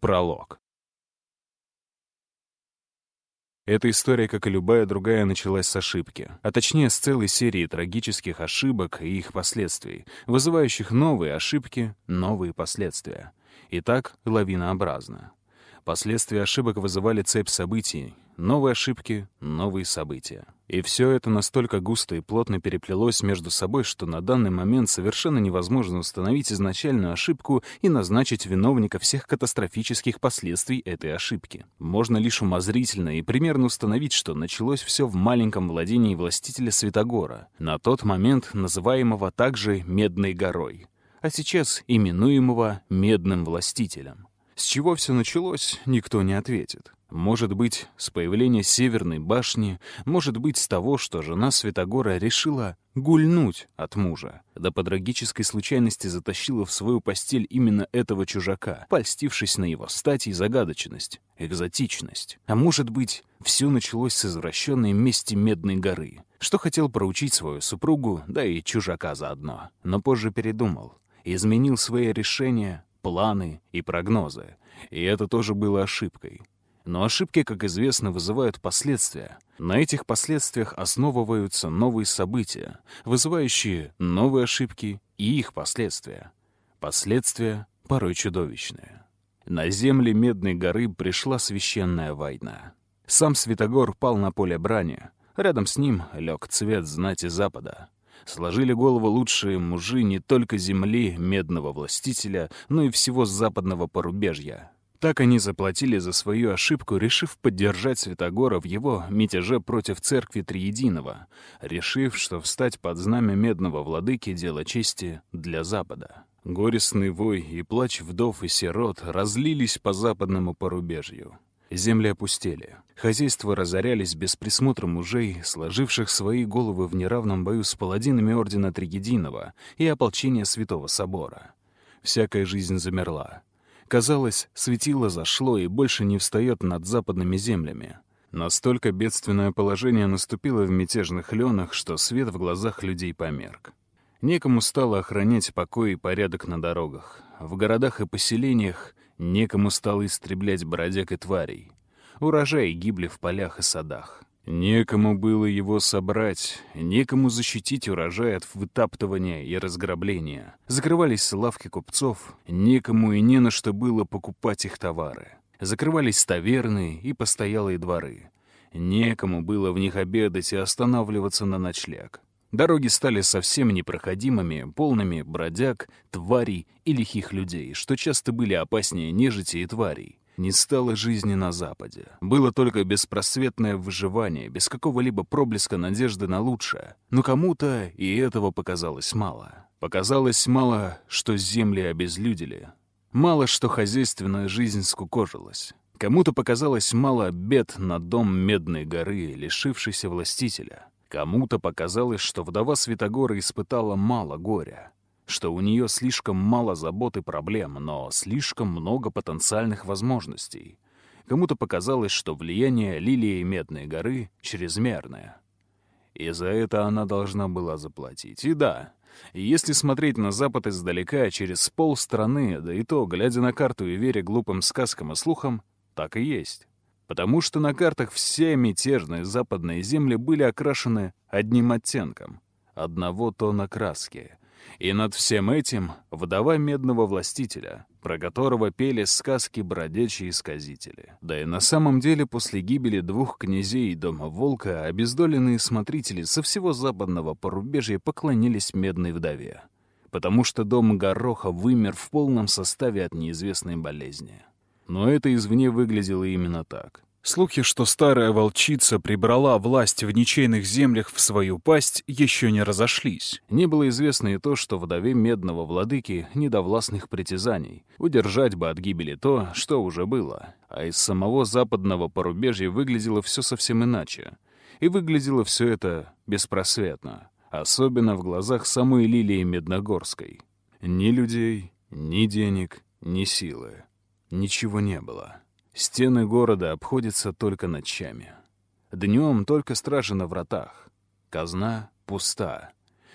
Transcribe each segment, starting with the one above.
Пролог. Эта история, как и любая другая, началась с ошибки, а точнее с целой серии трагических ошибок и их последствий, вызывающих новые ошибки, новые последствия. И так лавинообразно. Последствия ошибок вызывали цепь событий, новые ошибки, новые события. И все это настолько густо и плотно переплелось между собой, что на данный момент совершенно невозможно установить изначальную ошибку и назначить виновника всех катастрофических последствий этой ошибки. Можно лишь умозрительно и примерно установить, что началось все в маленьком владении властителя Святогора, на тот момент называемого также Медной горой, а сейчас именуемого Медным властителем. С чего все началось, никто не ответит. Может быть, с появления Северной башни, может быть, с того, что жена Святогора решила гульнуть от мужа, да по трагической случайности затащила в свою постель именно этого чужака, польстившись на его стать и загадочность, экзотичность. А может быть, все началось с извращенной мести Медной горы, что хотел проучить свою супругу, да и чужака заодно. Но позже передумал, изменил свои решения, планы и прогнозы. И это тоже было ошибкой. Но ошибки, как известно, вызывают последствия. На этих последствиях основываются новые события, вызывающие новые ошибки и их последствия. Последствия порой чудовищные. На земли Медной горы пришла священная война. Сам Святогор пал на поле брани. Рядом с ним лег цвет знати Запада сложили голову лучшие мужи не только земли медного властителя, но и всего западного порубежья. Так они заплатили за свою ошибку, решив поддержать Святогора в его мятеже против церкви Триединого, решив, что встать под знамя медного владыки — дело чести для Запада. Горестный вой и плач вдов и сирот разлились по западному порубежью. Земли опустели. Хозяйства разорялись без присмотра мужей, сложивших свои головы в неравном бою с паладинами Ордена Тригединова и ополчения Святого Собора. Всякая жизнь замерла. Казалось, светило зашло и больше не встает над западными землями. Настолько бедственное положение наступило в мятежных ленах, что свет в глазах людей померк. Некому стало охранять покой и порядок на дорогах. В городах и поселениях Некому стало истреблять бродяг и тварей. Урожаи гибли в полях и садах. Некому было его собрать, некому защитить урожай от вытаптывания и разграбления. Закрывались лавки купцов, некому и не на что было покупать их товары. Закрывались таверны и постоялые дворы. Некому было в них обедать и останавливаться на ночлег. Дороги стали совсем непроходимыми, полными бродяг, тварей и лихих людей, что часто были опаснее нежити и тварей. Не стало жизни на Западе. Было только беспросветное выживание, без какого-либо проблеска надежды на лучшее. Но кому-то и этого показалось мало. Показалось мало, что земли обезлюдили. Мало, что хозяйственная жизнь скукожилась. Кому-то показалось мало бед на дом Медной горы, лишившийся властителя. Кому-то показалось, что вдова Святогора испытала мало горя, что у нее слишком мало забот и проблем, но слишком много потенциальных возможностей. Кому-то показалось, что влияние Лилии Медной горы чрезмерное. И за это она должна была заплатить. И да, если смотреть на Запад издалека, через полстраны, да и то, глядя на карту и веря глупым сказкам и слухам, так и есть потому что на картах все мятежные западные земли были окрашены одним оттенком — одного тона краски. И над всем этим вдова медного властителя, про которого пели сказки бродячие сказители. Да и на самом деле после гибели двух князей дома Волка обездоленные смотрители со всего западного порубежья поклонились медной вдове, потому что дом Гороха вымер в полном составе от неизвестной болезни. Но это извне выглядело именно так. Слухи, что старая волчица прибрала власть в ничейных землях в свою пасть, еще не разошлись. Не было известно и то, что вдове медного владыки недовластных притязаний. Удержать бы от гибели то, что уже было. А из самого западного порубежья выглядело все совсем иначе. И выглядело все это беспросветно. Особенно в глазах самой Лилии Медногорской. Ни людей, ни денег, ни силы. Ничего не было. Стены города обходятся только ночами. Днем только стражи на вратах. Казна пуста.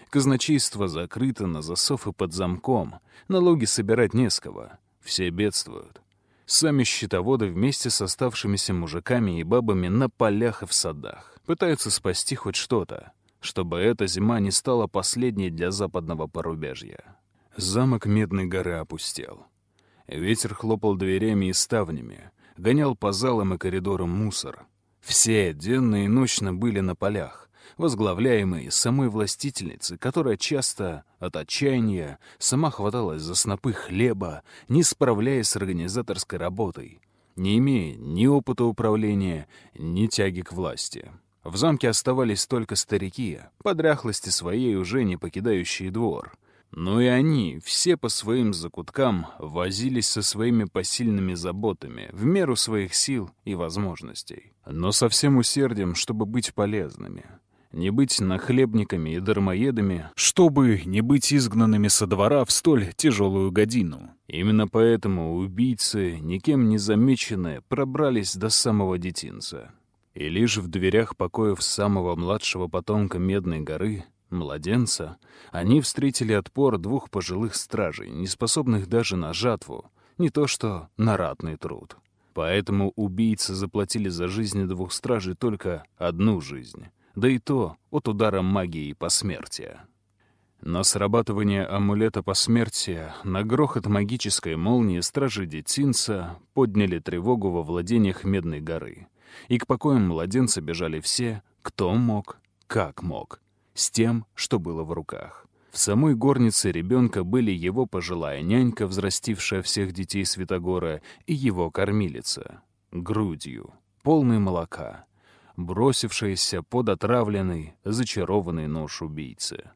Казначейство закрыто на засов и под замком. Налоги собирать не с кого. Все бедствуют. Сами щитоводы вместе с оставшимися мужиками и бабами на полях и в садах пытаются спасти хоть что-то, чтобы эта зима не стала последней для западного порубежья. Замок Медной горы опустел. Ветер хлопал дверями и ставнями, гонял по залам и коридорам мусор. Все денно и ночно были на полях, возглавляемые самой властительницей, которая часто от отчаяния сама хваталась за снопы хлеба, не справляясь с организаторской работой, не имея ни опыта управления, ни тяги к власти. В замке оставались только старики, по дряхлости своей уже не покидающие двор. Но и они, все по своим закуткам, возились со своими посильными заботами, в меру своих сил и возможностей. Но со всем усердием, чтобы быть полезными не быть нахлебниками и дармоедами, чтобы не быть изгнанными со двора в столь тяжелую годину. Именно поэтому убийцы, никем не замеченные, пробрались до самого детинца. И лишь в дверях покоев самого младшего потомка Медной горы, младенца, они встретили отпор двух пожилых стражей, не способных даже на жатву, не то что на ратный труд. Поэтому убийцы заплатили за жизни двух стражей только одну жизнь — да и то от удара магии посмертия. На срабатывание амулета посмертия, на грохот магической молнии стражи детинца подняли тревогу во владениях Медной горы. И к покоям младенца бежали все, кто мог, как мог, с тем, что было в руках. В самой горнице ребенка были его пожилая нянька, взрастившая всех детей Святогора, и его кормилица, грудью, полной молока, бросившаяся под отравленный, зачарованный нож убийцы.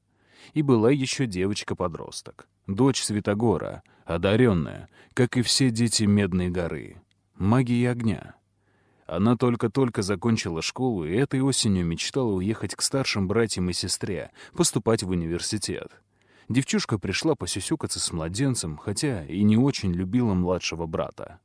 И была еще девочка-подросток, дочь Святогора, одаренная, как и все дети Медной горы, магией огня. Она только-только закончила школу и этой осенью мечтала уехать к старшим братьям и сестре, поступать в университет. Девчушка пришла посюсюкаться с младенцем, хотя и не очень любила младшего брата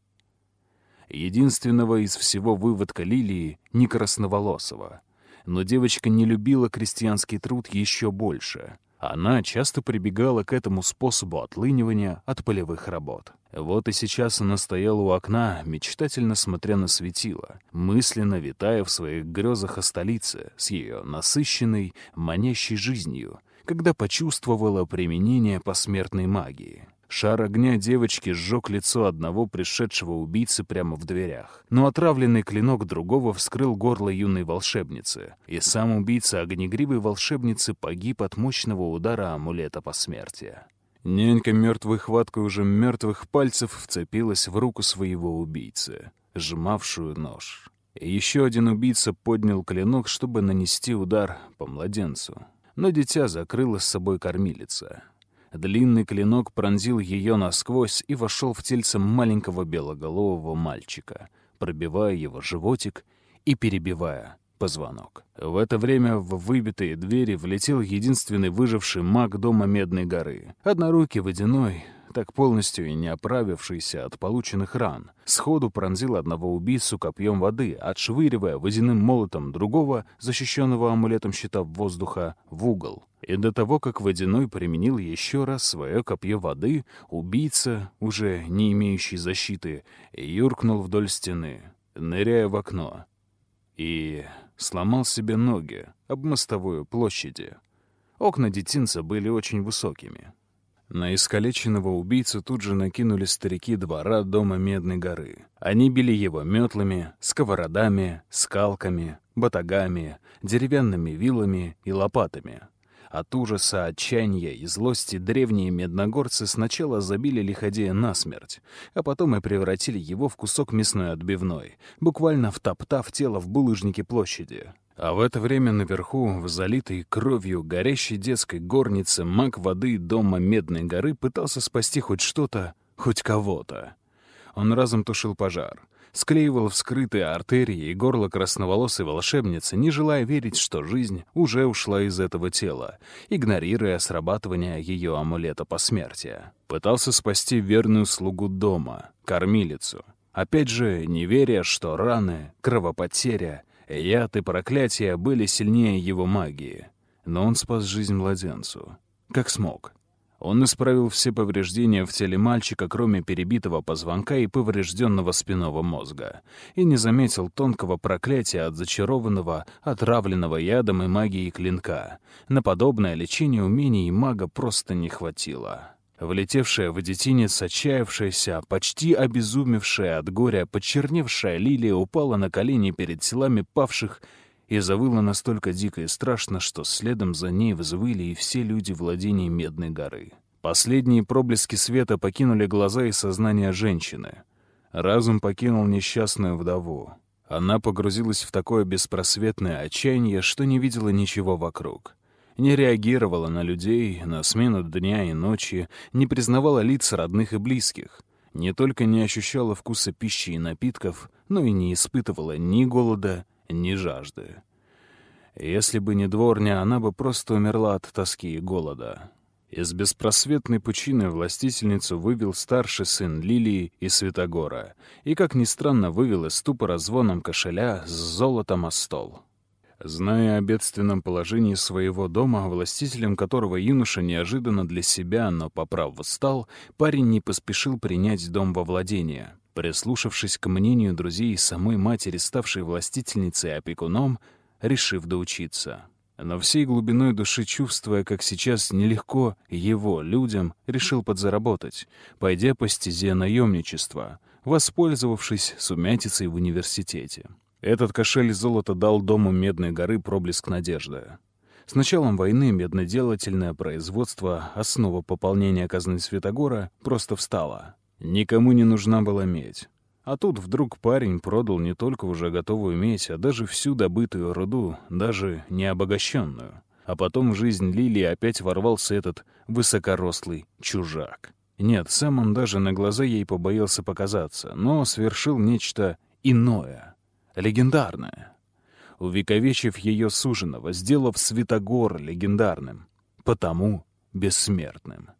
единственного из всего выводка Лилии, не красноволосого. Но девочка не любила крестьянский труд еще больше. Она часто прибегала к этому способу отлынивания от полевых работ. Вот и сейчас она стояла у окна, мечтательно смотря на светило, мысленно витая в своих грезах о столице с ее насыщенной, манящей жизнью, когда почувствовала применение посмертной магии. Шар огня девочки сжег лицо одного пришедшего убийцы прямо в дверях. Но отравленный клинок другого вскрыл горло юной волшебницы. И сам убийца огнегривой волшебницы погиб от мощного удара амулета посмертия. Нянька мертвой хваткой уже мертвых пальцев вцепилась в руку своего убийцы, сжимавшую нож. Еще один убийца поднял клинок, чтобы нанести удар по младенцу. Но дитя закрыла с собой кормилица. Длинный клинок пронзил ее насквозь и вошел в тельце маленького белоголового мальчика, пробивая его животик и перебивая позвонок. В это время в выбитые двери влетел единственный выживший маг дома Медной горы. Однорукий водяной, так полностью и не оправившийся от полученных ран, сходу пронзил одного убийцу копьем воды, отшвыривая водяным молотом другого, защищенного амулетом щита воздуха, в угол. И до того, как Водяной применил еще раз свое копье воды, убийца, уже не имеющий защиты, юркнул вдоль стены, ныряя в окно. И сломал себе ноги об мостовую площади. Окна детинца были очень высокими. На искалеченного убийцу тут же накинули старики двора дома Медной горы. Они били его метлами, сковородами, скалками, батагами, деревянными вилами и лопатами. От ужаса, отчаяния и злости древние медногорцы сначала забили лиходея насмерть, а потом и превратили его в кусок мясной отбивной, буквально втоптав тело в булыжнике площади. А в это время наверху, в залитой кровью горящей детской горнице, маг воды дома Медной горы пытался спасти хоть что-то, хоть кого-то. Он разом тушил пожар склеивал вскрытые артерии и горло красноволосой волшебницы, не желая верить, что жизнь уже ушла из этого тела, игнорируя срабатывание ее амулета посмертия. Пытался спасти верную слугу дома, кормилицу. Опять же, не веря, что раны, кровопотеря, яд и проклятия были сильнее его магии. Но он спас жизнь младенцу. Как смог. Он исправил все повреждения в теле мальчика, кроме перебитого позвонка и поврежденного спинного мозга, и не заметил тонкого проклятия от зачарованного, отравленного ядом и магией клинка. На подобное лечение умений мага просто не хватило. Влетевшая в детинец, отчаявшаяся, почти обезумевшая от горя, почерневшая лилия упала на колени перед телами павших и завыла настолько дико и страшно, что следом за ней взвыли и все люди владений Медной горы. Последние проблески света покинули глаза и сознание женщины. Разум покинул несчастную вдову. Она погрузилась в такое беспросветное отчаяние, что не видела ничего вокруг. Не реагировала на людей, на смену дня и ночи, не признавала лиц родных и близких. Не только не ощущала вкуса пищи и напитков, но и не испытывала ни голода, ни жажды. Если бы не дворня, она бы просто умерла от тоски и голода. Из беспросветной пучины властительницу вывел старший сын Лилии и Святогора, и, как ни странно, вывел из ступора звоном кошеля с золотом о стол. Зная о бедственном положении своего дома, властителем которого юноша неожиданно для себя, но по праву стал, парень не поспешил принять дом во владение. Прислушавшись к мнению друзей самой матери, ставшей властительницей и опекуном, решив доучиться. Но всей глубиной души, чувствуя, как сейчас нелегко его, людям, решил подзаработать, пойдя по стезе наемничества, воспользовавшись сумятицей в университете. Этот кошель золота дал дому Медной горы проблеск надежды. С началом войны медноделательное производство, основа пополнения казны Святогора, просто встало. Никому не нужна была медь. А тут вдруг парень продал не только уже готовую медь, а даже всю добытую руду, даже не обогащенную. А потом в жизнь Лилии опять ворвался этот высокорослый чужак. Нет, сам он даже на глаза ей побоялся показаться, но совершил нечто иное, легендарное. Увековечив ее суженого, сделав Святогор легендарным, потому бессмертным.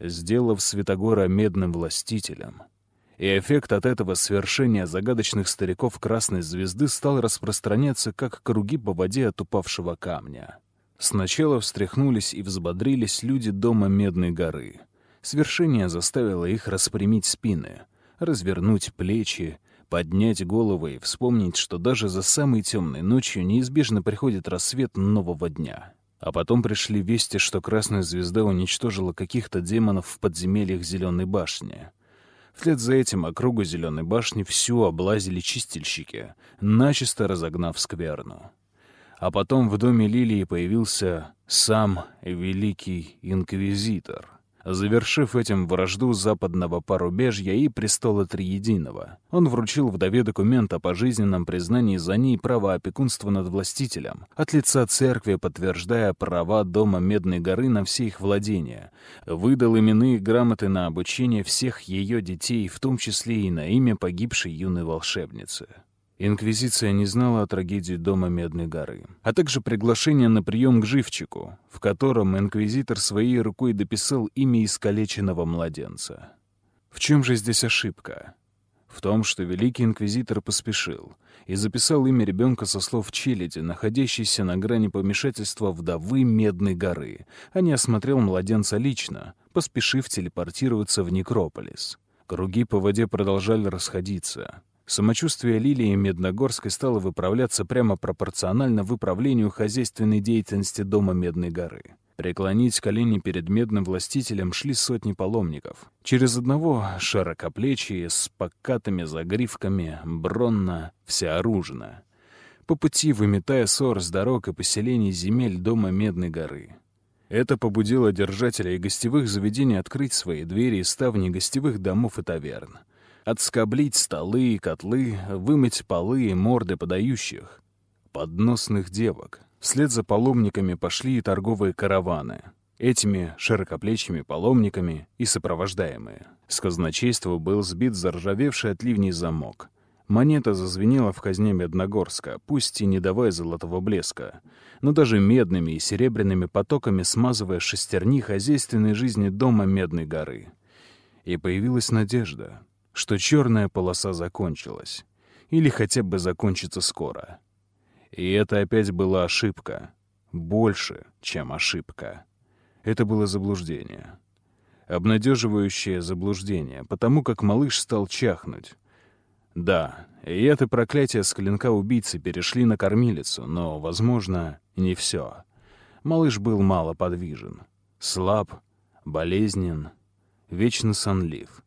Сделав Святогора медным властителем — и эффект от этого свершения загадочных стариков Красной Звезды стал распространяться, как круги по воде от упавшего камня. Сначала встряхнулись и взбодрились люди дома Медной горы. Свершение заставило их распрямить спины, развернуть плечи, поднять головы и вспомнить, что даже за самой темной ночью неизбежно приходит рассвет нового дня. А потом пришли вести, что Красная Звезда уничтожила каких-то демонов в подземельях Зеленой башни — Вслед за этим округу Зеленой башни всю облазили чистильщики, начисто разогнав скверну. А потом в доме Лилии появился сам Великий Инквизитор завершив этим вражду западного порубежья и престола Триединого. Он вручил вдове документ о пожизненном признании за ней права опекунства над властителем, от лица церкви подтверждая права дома Медной горы на все их владения, выдал именные грамоты на обучение всех ее детей, в том числе и на имя погибшей юной волшебницы. Инквизиция не знала о трагедии дома Медной горы, а также приглашение на прием к живчику, в котором инквизитор своей рукой дописал имя искалеченного младенца. В чем же здесь ошибка? В том, что великий инквизитор поспешил и записал имя ребенка со слов челяди, находящейся на грани помешательства вдовы Медной горы, а не осмотрел младенца лично, поспешив телепортироваться в Некрополис. Круги по воде продолжали расходиться. Самочувствие Лилии Медногорской стало выправляться прямо пропорционально выправлению хозяйственной деятельности дома Медной горы. Преклонить колени перед медным властителем шли сотни паломников. Через одного широкоплечие, с покатыми загривками, бронно, всеоружно. По пути выметая ссор с дорог и поселений земель дома Медной горы. Это побудило держателей гостевых заведений открыть свои двери и ставни гостевых домов и таверн — отскоблить столы и котлы, вымыть полы и морды подающих. Подносных девок. Вслед за паломниками пошли и торговые караваны. Этими широкоплечими паломниками и сопровождаемые. С казначейства был сбит заржавевший от ливней замок. Монета зазвенела в казне Медногорска, пусть и не давая золотого блеска, но даже медными и серебряными потоками смазывая шестерни хозяйственной жизни дома Медной горы. И появилась надежда что черная полоса закончилась. Или хотя бы закончится скоро. И это опять была ошибка. Больше, чем ошибка. Это было заблуждение. Обнадеживающее заблуждение, потому как малыш стал чахнуть. Да, и это проклятие с клинка убийцы перешли на кормилицу, но, возможно, не все. Малыш был мало подвижен, слаб, болезнен, вечно сонлив.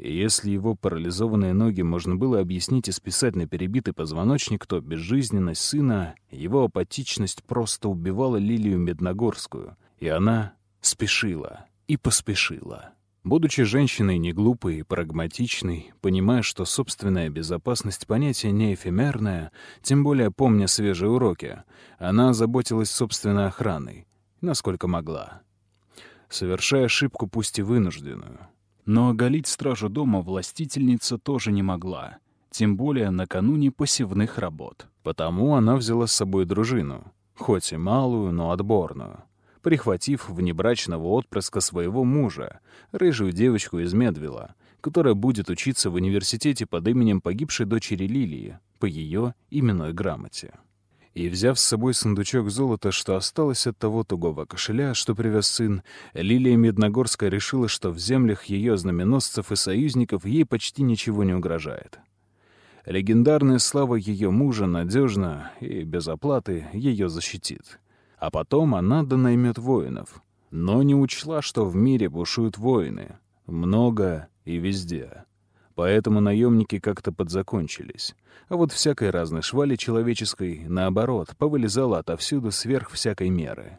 И если его парализованные ноги можно было объяснить и списать на перебитый позвоночник, то безжизненность сына, его апатичность просто убивала Лилию Медногорскую, и она спешила и поспешила. Будучи женщиной неглупой и прагматичной, понимая, что собственная безопасность понятие не эфемерное, тем более помня свежие уроки, она заботилась собственной охраной, насколько могла. Совершая ошибку, пусть и вынужденную. Но оголить стражу дома властительница тоже не могла, тем более накануне посевных работ. Потому она взяла с собой дружину, хоть и малую, но отборную прихватив внебрачного отпрыска своего мужа, рыжую девочку из Медвилла, которая будет учиться в университете под именем погибшей дочери Лилии, по ее именной грамоте. И, взяв с собой сундучок золота, что осталось от того тугого кошеля, что привез сын, Лилия Медногорская решила, что в землях ее знаменосцев и союзников ей почти ничего не угрожает. Легендарная слава ее мужа надежно и без оплаты ее защитит а потом она донаймет воинов. Но не учла, что в мире бушуют воины. Много и везде. Поэтому наемники как-то подзакончились. А вот всякой разной швали человеческой, наоборот, повылезала отовсюду сверх всякой меры.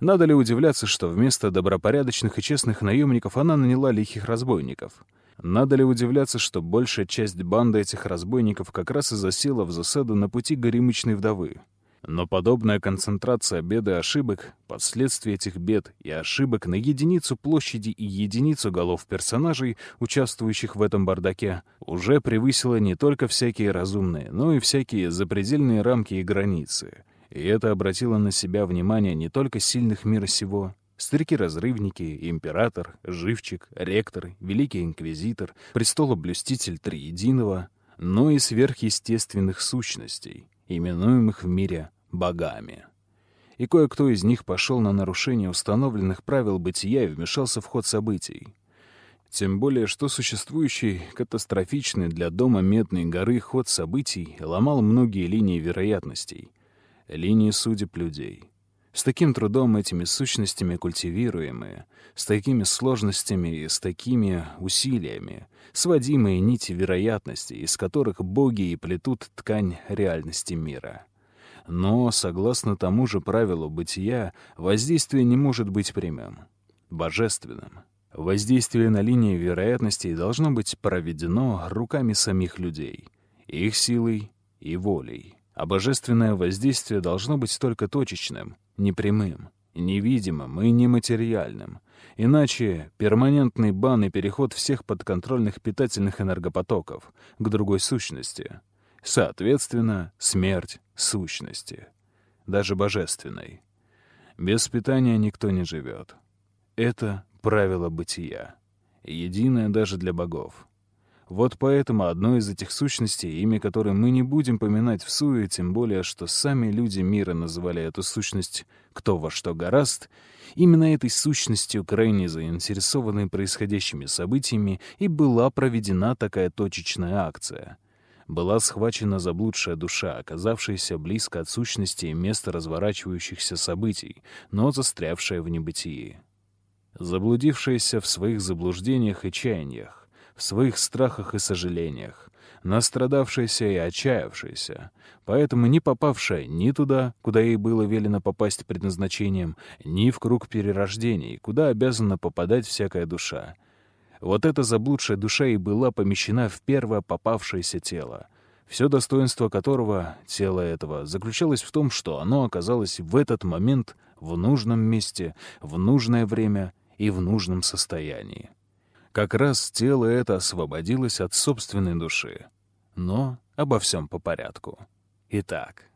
Надо ли удивляться, что вместо добропорядочных и честных наемников она наняла лихих разбойников? Надо ли удивляться, что большая часть банды этих разбойников как раз и засела в засаду на пути горемычной вдовы? Но подобная концентрация бед и ошибок, последствия этих бед и ошибок на единицу площади и единицу голов персонажей, участвующих в этом бардаке, уже превысила не только всякие разумные, но и всякие запредельные рамки и границы. И это обратило на себя внимание не только сильных мира сего, Старики-разрывники, император, живчик, ректор, великий инквизитор, престолоблюститель Триединого, но и сверхъестественных сущностей, именуемых в мире богами. И кое-кто из них пошел на нарушение установленных правил бытия и вмешался в ход событий. Тем более, что существующий катастрофичный для дома Медной горы ход событий ломал многие линии вероятностей, линии судеб людей. С таким трудом этими сущностями культивируемые, с такими сложностями и с такими усилиями, сводимые нити вероятностей, из которых боги и плетут ткань реальности мира. Но, согласно тому же правилу бытия, воздействие не может быть прямым, божественным. Воздействие на линии вероятностей должно быть проведено руками самих людей, их силой и волей. А божественное воздействие должно быть только точечным, непрямым, невидимым и нематериальным. Иначе перманентный бан и переход всех подконтрольных питательных энергопотоков к другой сущности. Соответственно, смерть сущности, даже божественной. Без питания никто не живет. Это правило бытия, единое даже для богов. Вот поэтому одной из этих сущностей, имя которой мы не будем поминать в суе, тем более, что сами люди мира называли эту сущность «кто во что гораст», именно этой сущностью, крайне заинтересованной происходящими событиями, и была проведена такая точечная акция. Была схвачена заблудшая душа, оказавшаяся близко от сущности и места разворачивающихся событий, но застрявшая в небытии. Заблудившаяся в своих заблуждениях и чаяниях, в своих страхах и сожалениях, настрадавшаяся и отчаявшаяся, поэтому не попавшая ни туда, куда ей было велено попасть предназначением, ни в круг перерождений, куда обязана попадать всякая душа. Вот эта заблудшая душа и была помещена в первое попавшееся тело, все достоинство которого, тело этого, заключалось в том, что оно оказалось в этот момент в нужном месте, в нужное время и в нужном состоянии. Как раз тело это освободилось от собственной души. Но обо всем по порядку. Итак,